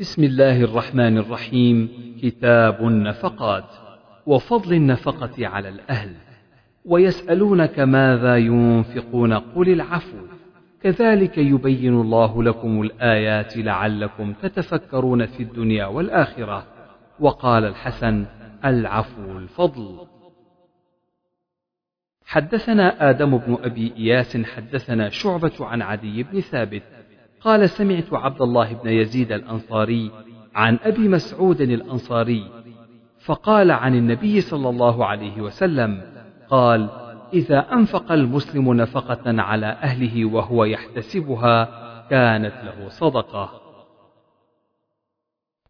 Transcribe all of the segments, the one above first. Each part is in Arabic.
بسم الله الرحمن الرحيم. كتاب النفقات وفضل النفقة على الأهل. ويسألونك ماذا ينفقون؟ قل العفو. كذلك يبين الله لكم الآيات لعلكم تتفكرون في الدنيا والآخرة. وقال الحسن العفو الفضل. حدثنا آدم بن أبي إياس حدثنا شعبة عن عدي بن ثابت قال سمعت عبد الله بن يزيد الأنصاري عن أبي مسعود الأنصاري فقال عن النبي صلى الله عليه وسلم قال إذا أنفق المسلم نفقة على أهله وهو يحتسبها كانت له صدقة.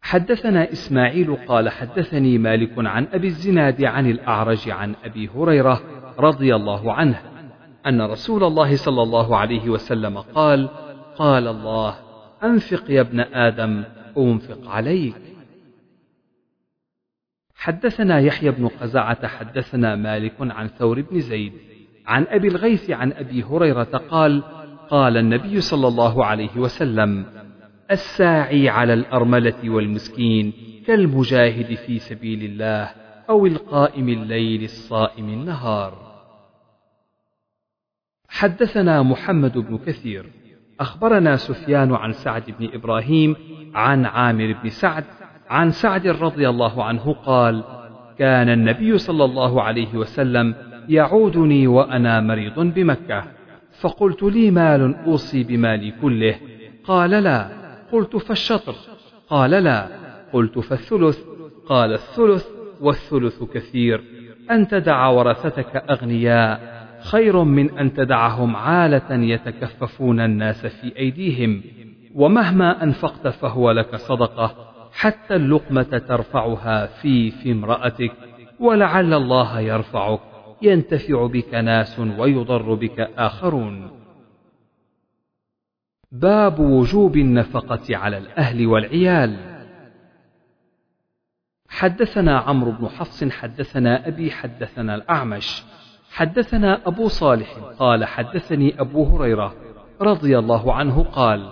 حدثنا إسماعيل قال حدثني مالك عن أبي الزناد عن الأعرج عن أبي هريرة رضي الله عنه أن رسول الله صلى الله عليه وسلم قال قال الله أنفق يا ابن آدم أنفق عليك. حدثنا يحيى بن قزعة حدثنا مالك عن ثور بن زيد عن أبي الغيث عن أبي هريرة قال قال النبي صلى الله عليه وسلم الساعي على الأرملة والمسكين كالمجاهد في سبيل الله أو القائم الليل الصائم النهار. حدثنا محمد بن كثير أخبرنا سفيان عن سعد بن إبراهيم عن عامر بن سعد عن سعد رضي الله عنه قال كان النبي صلى الله عليه وسلم يعودني وأنا مريض بمكة. فقلت لي مال أوصي بمالي كله. قال لا. قلت فالشطر. قال لا. قلت فالثلث. قال الثلث والثلث كثير. أن تدع ورثتك أغنياء. خير من أن تدعهم عالة يتكففون الناس في أيديهم ومهما أنفقت فهو لك صدقة حتى اللقمة ترفعها في في امرأتك ولعل الله يرفعك ينتفع بك ناس ويضر بك آخرون. باب وجوب النفقة على الأهل والعيال. حدثنا عمرو بن حفص حدثنا أبي حدثنا الأعمش حدثنا أبو صالح قال حدثني أبو هريرة رضي الله عنه قال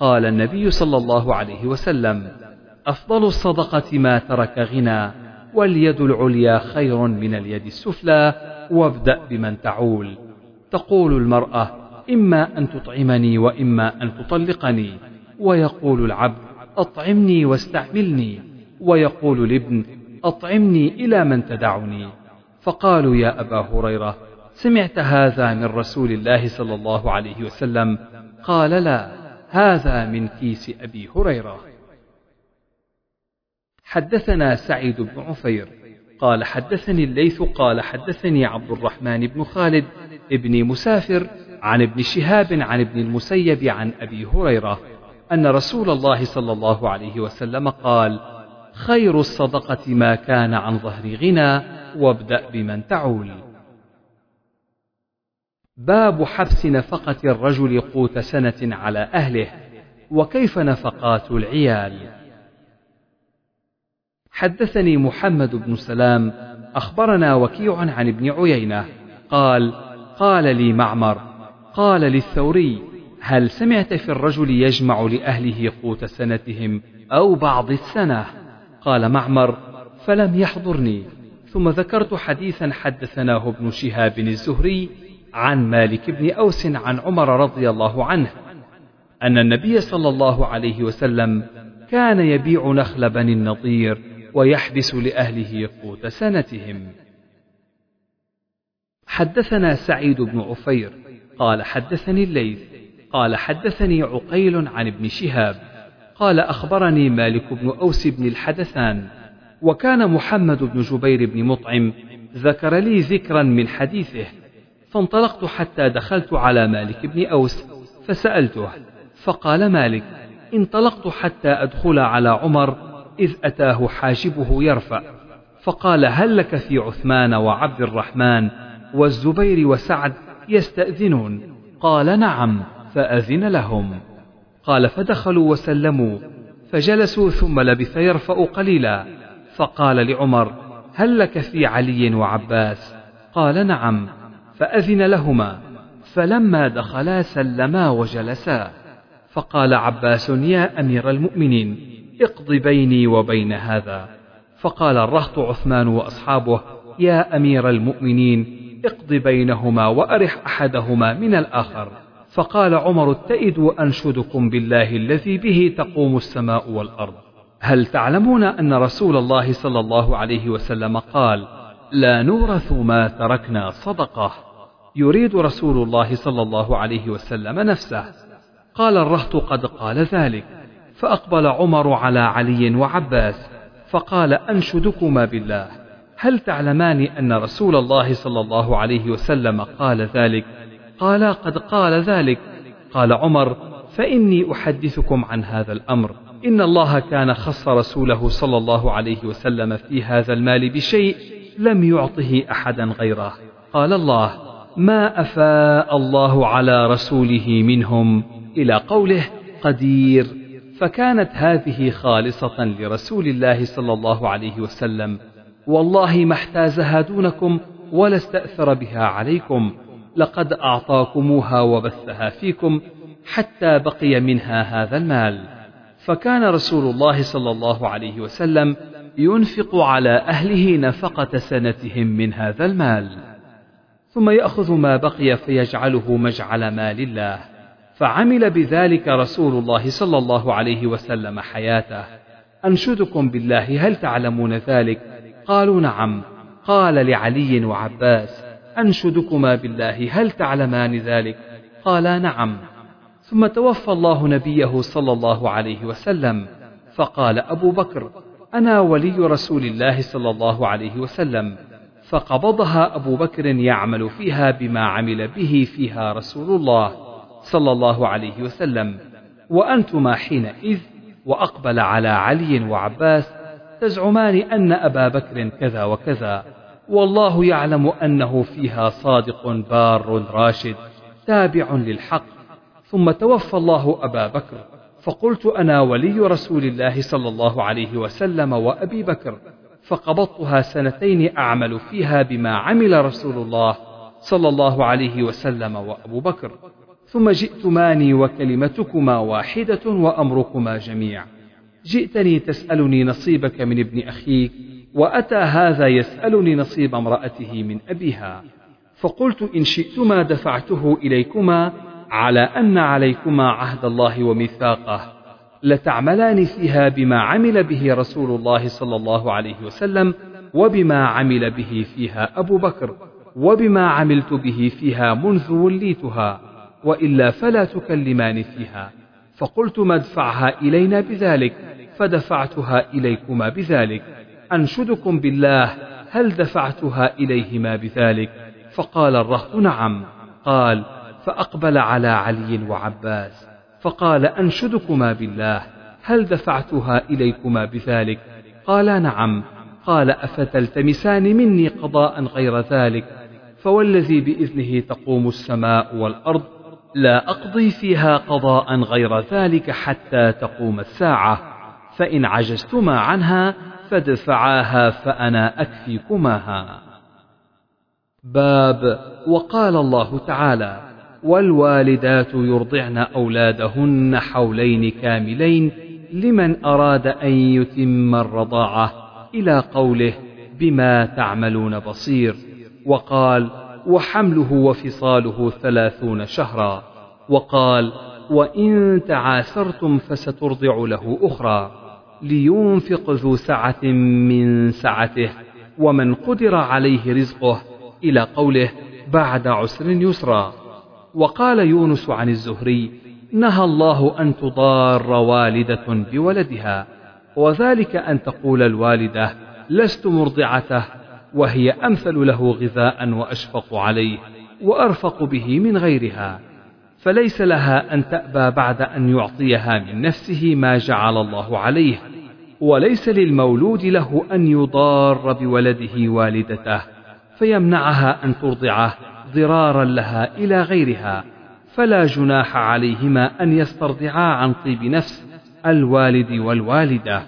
قال النبي صلى الله عليه وسلم أفضل الصدقة ما ترك غنى واليد العليا خير من اليد السفلى وابدأ بمن تعول. تقول المرأة إما أن تطعمني وإما أن تطلقني ويقول العبد أطعمني واستعملني ويقول الابن أطعمني إلى من تدعني. فقالوا يا أبا هريرة سمعت هذا من رسول الله صلى الله عليه وسلم؟ قال لا هذا من كيس أبي هريرة. حدثنا سعيد بن عفير قال حدثني الليث قال حدثني عبد الرحمن بن خالد ابن مسافر عن ابن شهاب عن ابن المسيب عن أبي هريرة أن رسول الله صلى الله عليه وسلم قال خير الصدقة ما كان عن ظهر غنى وابدأ بمن تعول. باب حبس نفقة الرجل قوت سنة على أهله وكيف نفقات العيال. حدثني محمد بن سلام أخبرنا وكيع عن ابن عيينة قال قال لي معمر قال للثوري هل سمعت في الرجل يجمع لأهله قوت سنتهم أو بعض السنة؟ قال معمر فلم يحضرني. ثم ذكرت حديثا حدثناه ابن شهاب الزهري عن مالك بن أوس عن عمر رضي الله عنه أن النبي صلى الله عليه وسلم كان يبيع نخل بني النضير ويحبس لأهله قوت سنتهم. حدثنا سعيد بن عفير قال حدثني الليث قال حدثني عقيل عن ابن شهاب. قال أخبرني مالك بن أوس بن الحدثان وكان محمد بن جبير بن مطعم ذكر لي ذكرا من حديثه فانطلقت حتى دخلت على مالك بن أوس فسألته فقال مالك انطلقت حتى أدخل على عمر إذ أتاه حاجبه يرفع فقال هل لك في عثمان وعبد الرحمن والزبير وسعد يستأذنون؟ قال نعم فأذن لهم. قال فدخلوا وسلموا. فجلسوا ثم لبث يرفأ قليلا. فقال لعمر هل لك في علي وعباس؟ قال نعم. فأذن لهما. فلما دخلا سلما وجلسا. فقال عباس يا أمير المؤمنين اقض بيني وبين هذا. فقال الرهط عثمان وأصحابه يا أمير المؤمنين اقض بينهما وأرح أحدهما من الآخر. فقال عمر اتئدوا أنشدكم بالله الذي به تقوم السماء والأرض. هل تعلمون أن رسول الله صلى الله عليه وسلم قال لا نورث ما تركنا صدقة يريد رسول الله صلى الله عليه وسلم نفسه. قال الرهط قد قال ذلك فأقبل عمر على علي وعباس فقال أنشدكما بالله هل تعلمان أن رسول الله صلى الله عليه وسلم قال ذلك؟ قال قد قال ذلك. قال عمر فإني أحدثكم عن هذا الأمر. إن الله كان خص رسوله صلى الله عليه وسلم في هذا المال بشيء لم يعطه أحدا غيره. قال الله ما أفاء الله على رسوله منهم إلى قوله قدير. فكانت هذه خالصة لرسول الله صلى الله عليه وسلم. والله ما احتازها دونكم ولا استأثر بها عليكم. لقد أعطاكموها وبثها فيكم حتى بقي منها هذا المال. فكان رسول الله صلى الله عليه وسلم ينفق على أهله نفقة سنتهم من هذا المال. ثم يأخذ ما بقي فيجعله مجعل مال الله. فعمل بذلك رسول الله صلى الله عليه وسلم حياته. أنشدكم بالله هل تعلمون ذلك؟ قالوا نعم. قال لعلي وعباس أنشدكما بالله هل تعلمان ذلك؟ قالا نعم. ثم توفى الله نبيه صلى الله عليه وسلم فقال أبو بكر أنا ولي رسول الله صلى الله عليه وسلم فقبضها أبو بكر يعمل فيها بما عمل به فيها رسول الله صلى الله عليه وسلم. وأنتما حينئذ وأقبل على علي وعباس تزعمان أن أبا بكر كذا وكذا. والله يعلم أنه فيها صادق بار راشد تابع للحق. ثم توفى الله أبا بكر. فقلت أنا ولي رسول الله صلى الله عليه وسلم وأبي بكر. فقبضتها سنتين أعمل فيها بما عمل رسول الله صلى الله عليه وسلم وأبو بكر. ثم جئتماني وكلمتكما واحدة وأمركما جميع. جئتني تسألني نصيبك من ابن أخيك. وأتى هذا يسألني نصيب امرأته من أبيها فقلت إن شئتما دفعته إليكما على أن عليكما عهد الله وميثاقه لتعملان فيها بما عمل به رسول الله صلى الله عليه وسلم وبما عمل به فيها أبو بكر وبما عملت به فيها منذ وليتها وإلا فلا تكلمان فيها فقلت مدفعها إلينا بذلك فدفعتها إليكما بذلك. أنشدكم بالله هل دفعتها إليهما بذلك؟ فقال الرهط نعم. قال فأقبل على علي وعباس فقال أنشدكما بالله هل دفعتها إليكما بذلك؟ قالا نعم. قال أفتلتمسان مني قضاء غير ذلك؟ فوالذي بإذنه تقوم السماء والأرض لا أقضي فيها قضاء غير ذلك حتى تقوم الساعة. فإن عجزتما عنها فادفعاها فأنا أكفيكماها. باب وقال الله تعالى والوالدات يرضعن أولادهن حولين كاملين لمن أراد أن يتم الرضاعة إلى قوله بما تعملون بصير. وقال وحمله وفصاله ثلاثون شهرا. وقال وإن تعاسرتم فسترضع له أخرى. لينفق ذو سعة من سعته ومن قدر عليه رزقه إلى قوله بعد عسر يسرا. وقال يونس عن الزهري نهى الله أن تضار والدة بولدها وذلك أن تقول الوالدة لست مرضعته وهي أمثل له غذاء وأشفق عليه وأرفق به من غيرها. فليس لها أن تأبى بعد أن يعطيها من نفسه ما جعل الله عليه وليس للمولود له أن يضار بولده والدته فيمنعها أن ترضعه ضرارا لها إلى غيرها فلا جناح عليهما أن يسترضعا عن طيب نفس الوالد والوالدة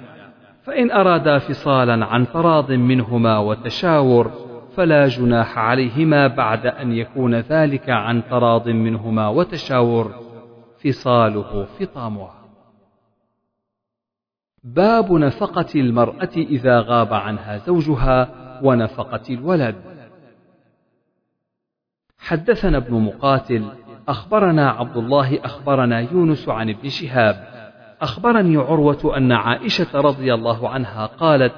فإن أرادا فصالا عن تراض منهما وتشاور فلا جناح عليهما بعد أن يكون ذلك عن تراض منهما وتشاور فصاله فطامها باب نفقة المرأة إذا غاب عنها زوجها ونفقة الولد. حدثنا ابن مقاتل أخبرنا عبد الله أخبرنا يونس عن ابن شهاب أخبرني عروة أن عائشة رضي الله عنها قالت: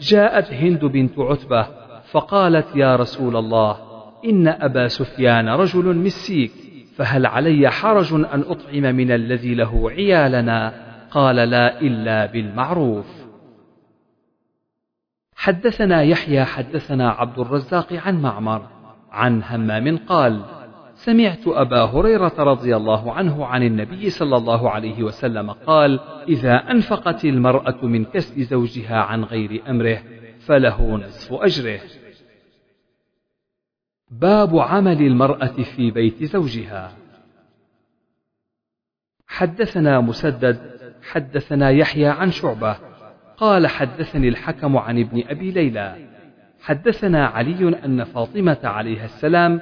جاءت هند بنت عتبة فقالت يا رسول الله إن أبا سفيان رجل مسيك فهل علي حرج أن أطعم من الذي له عيالنا؟ قال لا إلا بالمعروف. حدثنا يحيى حدثنا عبد الرزاق عن معمر عن همام قال سمعت أبا هريرة رضي الله عنه عن النبي صلى الله عليه وسلم قال إذا أنفقت المرأة من كسب زوجها عن غير أمره فله نصف أجره. باب عمل المرأة في بيت زوجها. حدثنا مسدد حدثنا يحيى عن شعبة قال حدثني الحكم عن ابن أبي ليلى. حدثنا علي أن فاطمة عليها السلام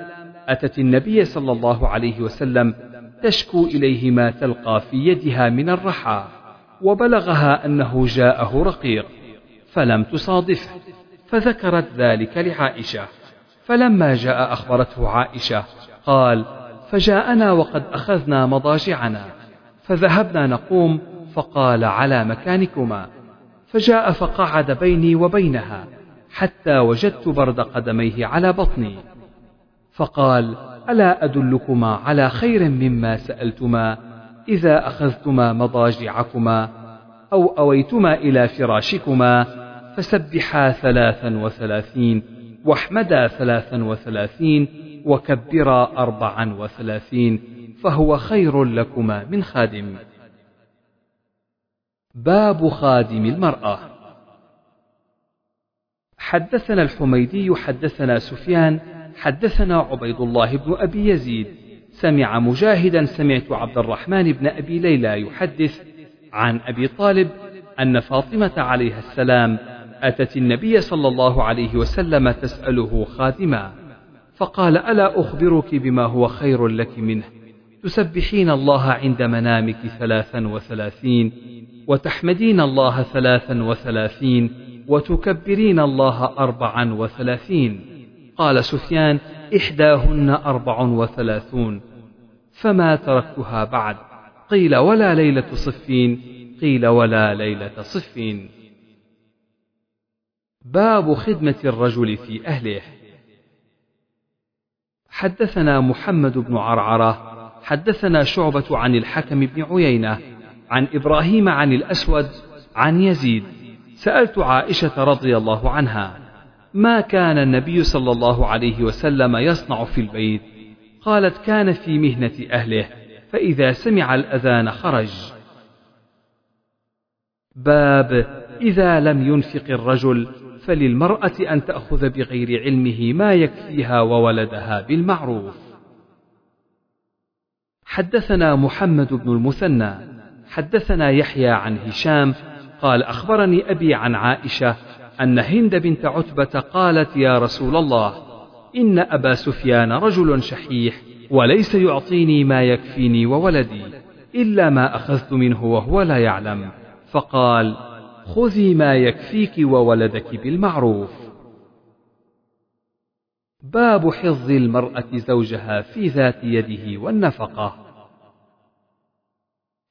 أتت النبي صلى الله عليه وسلم تشكو إليه ما تلقى في يدها من الرحى وبلغها أنه جاءه رقيق فلم تصادفه فذكرت ذلك لعائشة. فلما جاء أخبرته عائشة قال فجاءنا وقد أخذنا مضاجعنا فذهبنا نقوم فقال على مكانكما فجاء فقعد بيني وبينها حتى وجدت برد قدميه على بطني. فقال ألا أدلكما على خير مما سألتما إذا أخذتما مضاجعكما أو أويتما إلى فراشكما فسبحا ثلاثا وثلاثين واحمدا ثلاثا وثلاثين وكبرا أربعا وثلاثين فهو خير لكما من خادم. باب خادم المرأة. حدثنا الحميدي حدثنا سفيان حدثنا عبيد الله بن أبي يزيد. سمع مجاهدا سمعت عبد الرحمن بن أبي ليلى يحدث عن أبي طالب أن فاطمة عليها السلام أتت النبي صلى الله عليه وسلم تسأله خادما فقال ألا أخبرك بما هو خير لك منه؟ تسبحين الله عند منامك ثلاثا وثلاثين وتحمدين الله ثلاثا وثلاثين وتكبرين الله أربعا وثلاثين قال سفيان إحداهن أربع وثلاثون فما تركتها بعد؟ قيل ولا ليلة صفين قيل ولا ليلة صفين باب خدمة الرجل في أهله. حدثنا محمد بن عرعرة حدثنا شعبة عن الحكم بن عيينة عن إبراهيم عن الأسود عن يزيد. سألت عائشة رضي الله عنها ما كان النبي صلى الله عليه وسلم يصنع في البيت؟ قالت كان في مهنة أهله فإذا سمع الأذان خرج. باب إذا لم ينفق الرجل فللمرأة أن تأخذ بغير علمه ما يكفيها وولدها بالمعروف. حدثنا محمد بن المثنى حدثنا يحيى عن هشام قال أخبرني أبي عن عائشة أن هند بنت عتبة قالت يا رسول الله إن أبا سفيان رجل شحيح وليس يعطيني ما يكفيني وولدي إلا ما أخذت منه وهو لا يعلم. فقال خذي ما يكفيك وولدك بالمعروف. باب حظ المرأة زوجها في ذات يده والنفقة.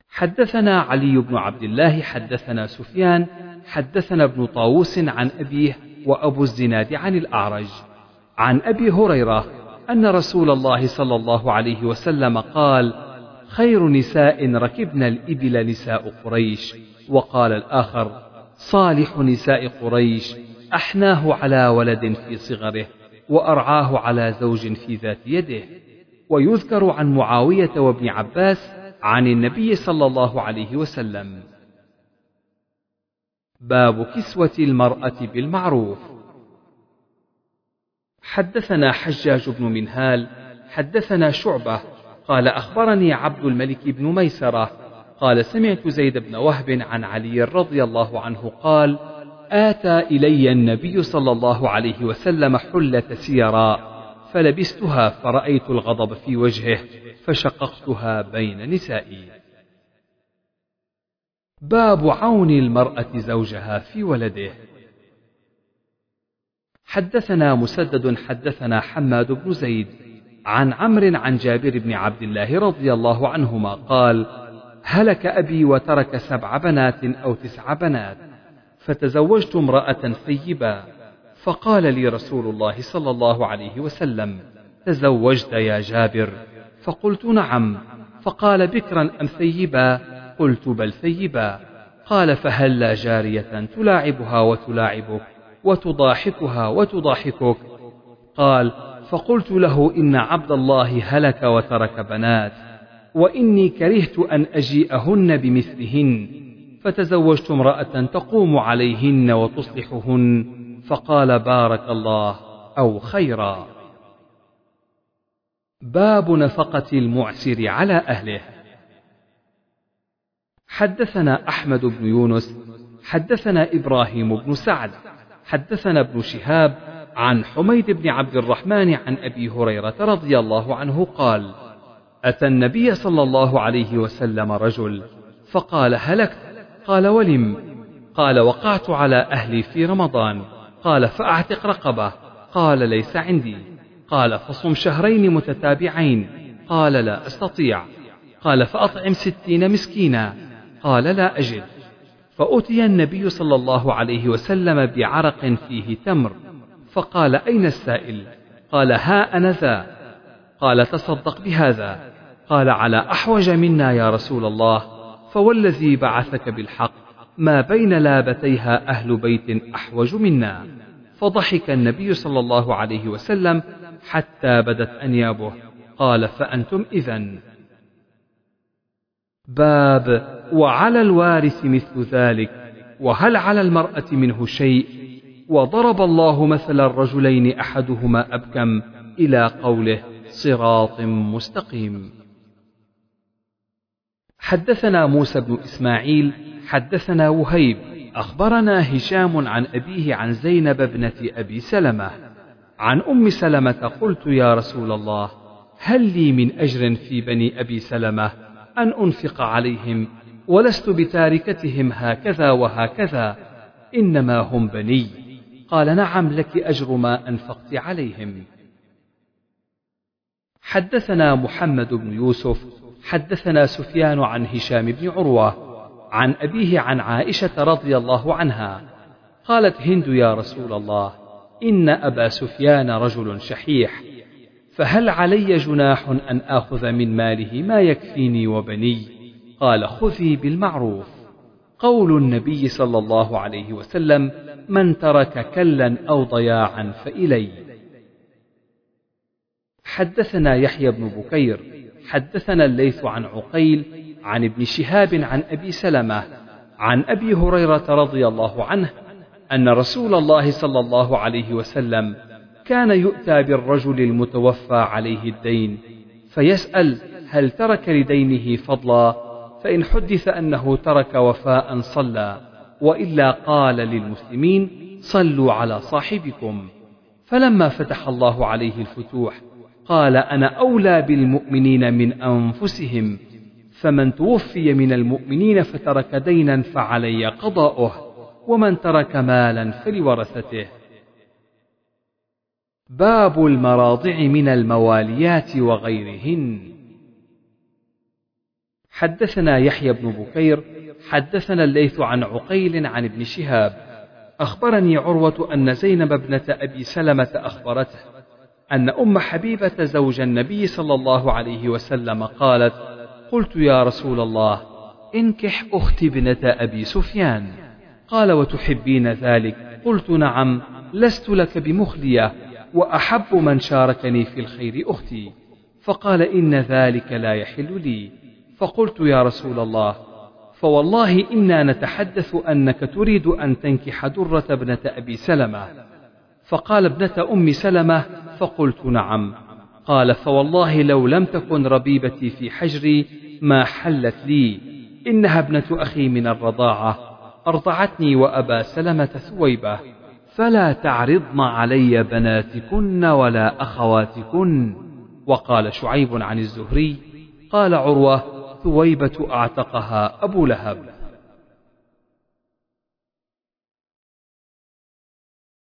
حدثنا علي بن عبد الله حدثنا سفيان حدثنا ابن طاووس عن أبيه وأبو الزناد عن الأعرج. عن أبي هريرة أن رسول الله صلى الله عليه وسلم قال خير نساء ركبن الإبل نساء قريش. وقال الآخر صالح نساء قريش أحناه على ولد في صغره وأرعاه على زوج في ذات يده. ويذكر عن معاوية وابن عباس عن النبي صلى الله عليه وسلم. باب كسوة المرأة بالمعروف. حدثنا حجاج بن منهال حدثنا شعبة قال أخبرني عبد الملك بن ميسرة قال سمعت زيد بن وهب عن علي رضي الله عنه قال آتى إلي النبي صلى الله عليه وسلم حلة سيراء فلبستها فرأيت الغضب في وجهه فشققتها بين نسائي. باب عون المرأة زوجها في ولده. حدثنا مسدد حدثنا حماد بن زيد عن عمرو عن جابر بن عبد الله رضي الله عنهما قال هلك أبي وترك سبع بنات أو تسع بنات فتزوجت امرأة ثيبا فقال لي رسول الله صلى الله عليه وسلم تزوجت يا جابر. فقلت نعم. فقال بكرا أم ثيبا؟ قلت بل ثيبا. قال فهلا جارية تلاعبها وتلاعبك وتضاحكها وتضاحكك؟ قال فقلت له إن عبد الله هلك وترك بنات. وإني كرهت أن أجيئهن بمثلهن فتزوجت امرأة تقوم عليهن وتصلحهن فقال بارك الله أو خيرا. باب نفقة المعسر على أهله. حدثنا أحمد بن يونس حدثنا إبراهيم بن سعد حدثنا ابن شهاب عن حميد بن عبد الرحمن عن أبي هريرة رضي الله عنه قال أتى النبي صلى الله عليه وسلم رجل فقال هلكت قال ولم. قال وقعت على أهلي في رمضان. قال فأعتق رقبة. قال ليس عندي. قال فصم شهرين متتابعين. قال لا أستطيع. قال فأطعم ستين مسكينا. قال لا أجد. فأتي النبي صلى الله عليه وسلم بعرق فيه تمر. فقال أين السائل؟ قال ها أنا ذا. قال تصدق بهذا. قال على أحوج منا يا رسول الله فوالذي بعثك بالحق ما بين لابتيها أهل بيت أحوج منا. فضحك النبي صلى الله عليه وسلم حتى بدت أنيابه قال فأنتم إذا باب وعلى الوارث مثل ذلك وهل على المرأة منه شيء؟ وضرب الله مثل الرجلين أحدهما أبكم إلى قوله صراط مستقيم. حدثنا موسى بن إسماعيل حدثنا وهيب أخبرنا هشام عن أبيه عن زينب ابنة أبي سلمة. عن أم سلمة قلت يا رسول الله هل لي من أجر في بني أبي سلمة أن أنفق عليهم ولست بتاركتهم هكذا وهكذا إنما هم بني. قال نعم لك أجر ما أنفقت عليهم. حدثنا محمد بن يوسف حدثنا سفيان عن هشام بن عروة عن أبيه عن عائشة رضي الله عنها قالت هند يا رسول الله إن أبا سفيان رجل شحيح فهل علي جناح أن آخذ من ماله ما يكفيني وبني؟ قال خذي بالمعروف. قول النبي صلى الله عليه وسلم من ترك كلا أو ضياعا فإلي. حدثنا يحيى بن بكير حدثنا الليث عن عقيل عن ابن شهاب عن أبي سلمة عن أبي هريرة رضي الله عنه أن رسول الله صلى الله عليه وسلم كان يؤتى بالرجل المتوفى عليه الدين فيسأل هل ترك لدينه فضلا فإن حدث أنه ترك وفاء صلى وإلا قال للمسلمين صلوا على صاحبكم فلما فتح الله عليه الفتوح قال أنا أولى بالمؤمنين من أنفسهم فمن توفي من المؤمنين فترك دينا فعلي قضاؤه ومن ترك مالا فلورثته. باب المراضع من المواليات وغيرهن. حدثنا يحيى بن بكير حدثنا الليث عن عقيل عن ابن شهاب. أخبرني عروة أن زينب ابنة أبي سلمة أخبرته. أن أم حبيبة زوج النبي صلى الله عليه وسلم قالت قلت يا رسول الله انكح أختي ابنة أبي سفيان. قال وتحبين ذلك؟ قلت نعم لست لك بمخلية وأحب من شاركني في الخير أختي. فقال إن ذلك لا يحل لي. فقلت يا رسول الله فوالله إنا نتحدث أنك تريد أن تنكح درة ابنة أبي سلمة. فقال ابنة أم سلمة فقلت نعم. قال فوالله لو لم تكن ربيبتي في حجري ما حلت لي. إنها ابنة أخي من الرضاعة. أرضعتني وأبا سلمة ثويبة. فلا تعرضن علي بناتكن ولا أخواتكن. وقال شعيب عن الزهري. قال عروة ثويبة أعتقها أبو لهب.